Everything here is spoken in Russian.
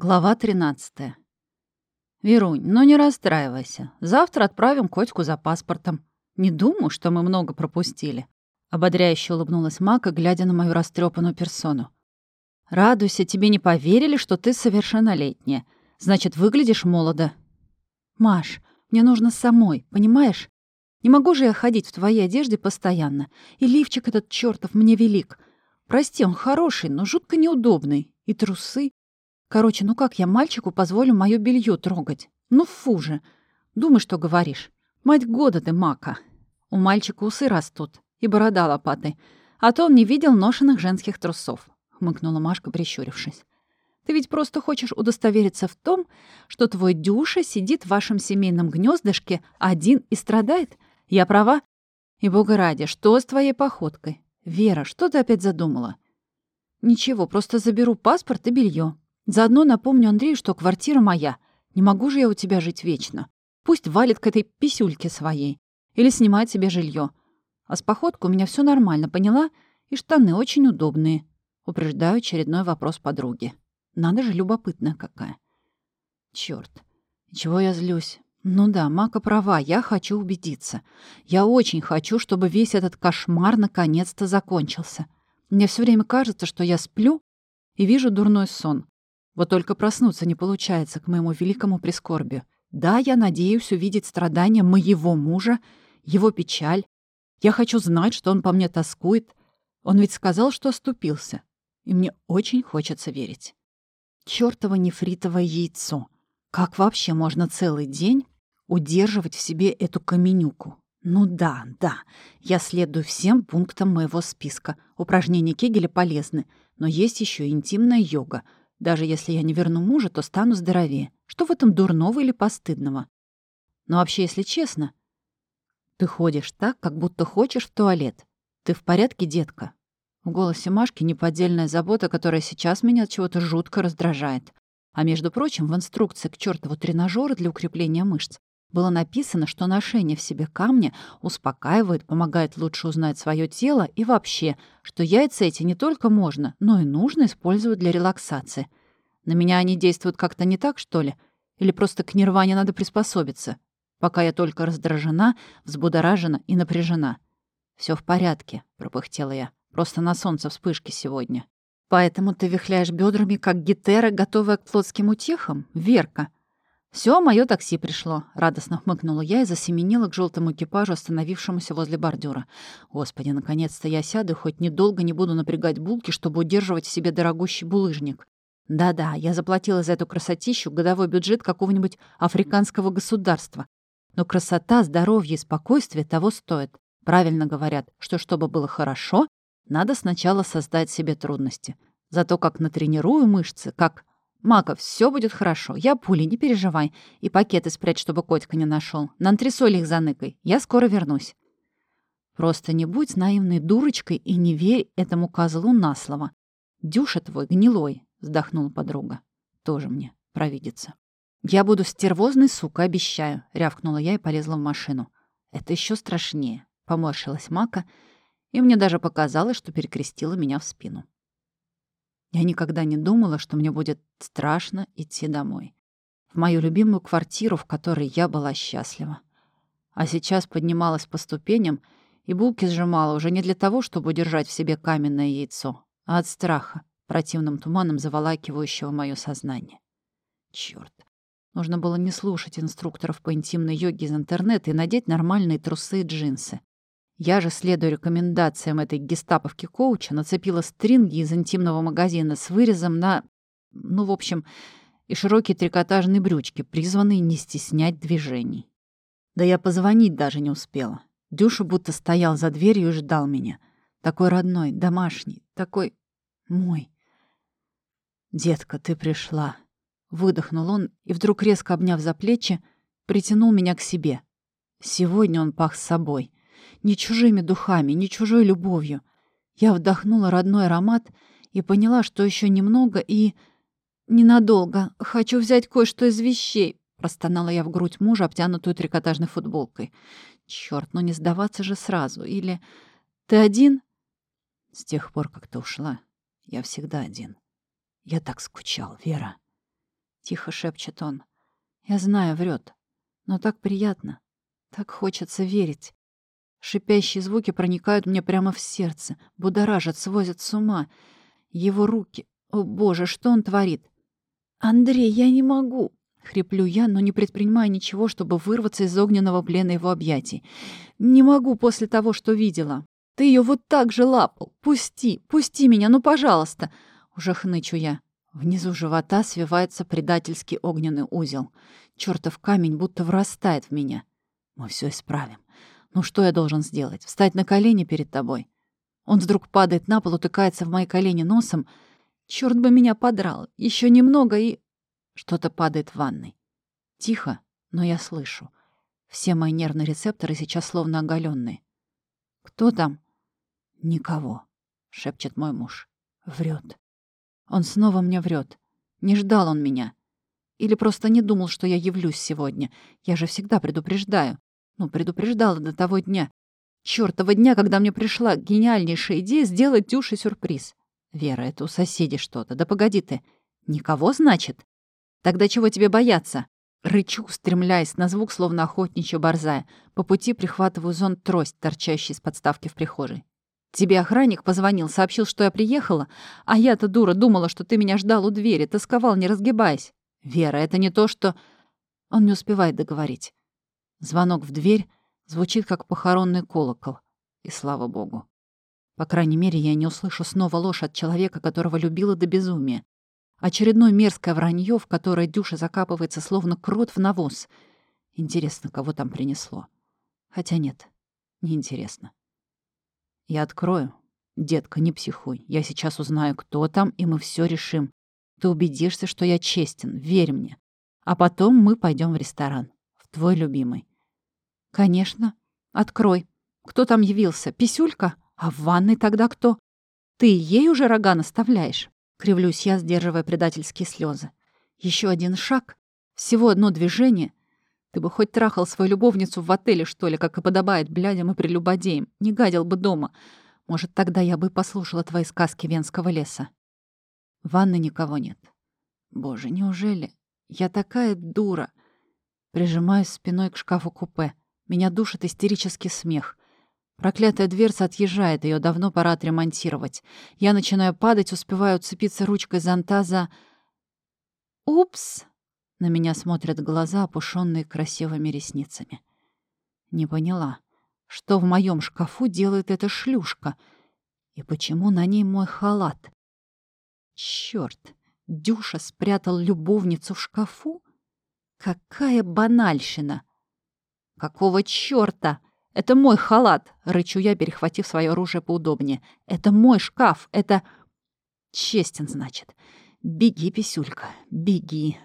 Глава 13. «Верунь, ну не расстраивайся. Завтра отправим котику за паспортом. Не думаю, что мы много пропустили». Ободряюще улыбнулась Мака, глядя на мою растрепанную персону. «Радуйся, тебе не поверили, что ты совершеннолетняя. Значит, выглядишь молодо». «Маш, мне нужно самой, понимаешь? Не могу же я ходить в твоей одежде постоянно. И лифчик этот чертов мне велик. Прости, он хороший, но жутко неудобный. И трусы. Короче, ну как я мальчику позволю моё белье трогать? Ну фу же. Думай, что говоришь. Мать года ты, мака. У мальчика усы растут и борода лопатой. А то он не видел ношенных женских трусов, хмыкнула Машка, прищурившись. Ты ведь просто хочешь удостовериться в том, что твой Дюша сидит в вашем семейном гнездышке один и страдает? Я права? И бога ради, что с твоей походкой? Вера, что ты опять задумала? Ничего, просто заберу паспорт и белье. Заодно напомню Андрею, что квартира моя. Не могу же я у тебя жить вечно. Пусть валит к этой писюльке своей. Или снимает себе жилье. А с походкой у меня все нормально, поняла? И штаны очень удобные. Упреждаю очередной вопрос подруги. Надо же, любопытная какая. Черт, чего я злюсь? Ну да, Мака права, я хочу убедиться. Я очень хочу, чтобы весь этот кошмар наконец-то закончился. Мне все время кажется, что я сплю и вижу дурной сон. Вот только проснуться не получается к моему великому прискорбию. Да, я надеюсь увидеть страдания моего мужа, его печаль. Я хочу знать, что он по мне тоскует. Он ведь сказал, что оступился. И мне очень хочется верить. Чёртово нефритовое яйцо. Как вообще можно целый день удерживать в себе эту каменюку? Ну да, да, я следую всем пунктам моего списка. Упражнения Кегеля полезны, но есть еще интимная йога — даже если я не верну мужа, то стану здоровее. Что в этом дурного или постыдного? Но вообще, если честно, ты ходишь так, как будто хочешь в туалет. Ты в порядке, детка? В голосе Машки неподдельная забота, которая сейчас меня от чего-то жутко раздражает. А между прочим, в инструкции к чертову тренажеру для укрепления мышц было написано, что ношение в себе камня успокаивает, помогает лучше узнать свое тело и вообще, что яйца эти не только можно, но и нужно использовать для релаксации. На меня они действуют как-то не так, что ли? Или просто к нирване надо приспособиться? Пока я только раздражена, взбудоражена и напряжена. Все в порядке», — пропыхтела я. «Просто на солнце вспышки сегодня». «Поэтому ты вихляешь бедрами, как гитера, готовая к плотским утехам? Верка!» Все, мое такси пришло», — радостно хмыкнула я и засеменила к желтому экипажу, остановившемуся возле бордюра. «Господи, наконец-то я сяду, хоть недолго не буду напрягать булки, чтобы удерживать в себе дорогущий булыжник. Да-да, я заплатила за эту красотищу годовой бюджет какого-нибудь африканского государства. Но красота, здоровье и спокойствие того стоят. Правильно говорят, что чтобы было хорошо, надо сначала создать себе трудности. Зато как натренирую мышцы, как «Маков, все будет хорошо. Я пули, не переживай. И пакеты спрячь, чтобы котика не нашел. На антресоль их заныкай. Я скоро вернусь». «Просто не будь наивной дурочкой и не верь этому козлу на слово. Дюша твой гнилой», — вздохнула подруга. «Тоже мне провидится». «Я буду стервозной сукой, обещаю», — рявкнула я и полезла в машину. «Это еще страшнее», — поморщилась Мака, и мне даже показалось, что перекрестила меня в спину. Я никогда не думала, что мне будет страшно идти домой. В мою любимую квартиру, в которой я была счастлива. А сейчас поднималась по ступеням и булки сжимала уже не для того, чтобы удержать в себе каменное яйцо, а от страха, противным туманом заволакивающего мое сознание. Чёрт. Нужно было не слушать инструкторов по интимной йоге из интернета и надеть нормальные трусы и джинсы. Я же, следуя рекомендациям этой гестаповки-коуча, нацепила стринги из интимного магазина с вырезом на... Ну, в общем, и широкие трикотажные брючки, призванные не стеснять движений. Да я позвонить даже не успела. Дюша будто стоял за дверью и ждал меня. Такой родной, домашний, такой... мой. «Детка, ты пришла», — выдохнул он и, вдруг резко обняв за плечи, притянул меня к себе. Сегодня он пах с собой — ни чужими духами, ни чужой любовью. Я вдохнула родной аромат и поняла, что еще немного и... «Ненадолго. Хочу взять кое-что из вещей», — простонала я в грудь мужа, обтянутую трикотажной футболкой. Черт, ну не сдаваться же сразу. Или... «Ты один?» «С тех пор, как ты ушла, я всегда один. Я так скучал, Вера». Тихо шепчет он. Я знаю, врет, но так приятно. Так хочется верить. Шипящие звуки проникают мне прямо в сердце, будоражат, свозят с ума. Его руки. О, боже, что он творит? «Андрей, я не могу!» — хриплю я, но не предпринимаю ничего, чтобы вырваться из огненного плена его объятий. «Не могу после того, что видела. Ты ее вот так же лапал. Пусти, пусти меня, ну, пожалуйста!» Уже хнычу я. Внизу живота свивается предательский огненный узел. Чёртов камень будто врастает в меня. Мы все исправим. Ну что я должен сделать? Встать на колени перед тобой? Он вдруг падает на пол, утыкается в мои колени носом. Черт бы меня подрал. Еще немного и... Что-то падает в ванной. Тихо, но я слышу. Все мои нервные рецепторы сейчас словно оголенные. «Кто там?» «Никого», — шепчет мой муж. Врет. Он снова мне врет. Не ждал он меня. Или просто не думал, что я явлюсь сегодня. Я же всегда предупреждаю. Ну, предупреждала до того дня. Чёртова дня, когда мне пришла гениальнейшая идея сделать Дюше сюрприз. Вера, это у соседей что-то. Да погоди ты. Никого, значит? Тогда чего тебе бояться? Рычу, стремляясь на звук, словно охотничья борзая. По пути прихватываю зонт трость, торчащий из подставки в прихожей. Тебе охранник позвонил, сообщил, что я приехала, а я-то, дура, думала, что ты меня ждал у двери, тосковал, не разгибаясь. Вера, это не то, что... Он не успевает договорить. Звонок в дверь звучит, как похоронный колокол. И слава богу. По крайней мере, я не услышу снова ложь от человека, которого любила до безумия. Очередное мерзкое вранье, в которое Дюша закапывается, словно крот в навоз. Интересно, кого там принесло. Хотя нет, неинтересно. Я открою. Детка, не психуй. Я сейчас узнаю, кто там, и мы все решим. Ты убедишься, что я честен. Верь мне. А потом мы пойдем в ресторан. В твой любимый. Конечно. Открой. Кто там явился? Писюлька? А в ванной тогда кто? Ты ей уже рога наставляешь? Кривлюсь я, сдерживая предательские слезы. Еще один шаг. Всего одно движение. Ты бы хоть трахал свою любовницу в отеле, что ли, как и подобает блядям и прелюбодеям. Не гадил бы дома. Может, тогда я бы послушала твои сказки Венского леса. В ванной никого нет. Боже, неужели? Я такая дура. Прижимаюсь спиной к шкафу купе. Меня душит истерический смех. Проклятая дверца отъезжает, ее давно пора отремонтировать. Я начинаю падать, успеваю уцепиться ручкой зонта за... Упс! На меня смотрят глаза, опушенные красивыми ресницами. Не поняла, что в моем шкафу делает эта шлюшка, и почему на ней мой халат. Черт, Дюша спрятал любовницу в шкафу? Какая банальщина! Какого черта? Это мой халат, рычу я, перехватив свое оружие поудобнее. Это мой шкаф, это... Честен, значит. Беги, писюлька, беги.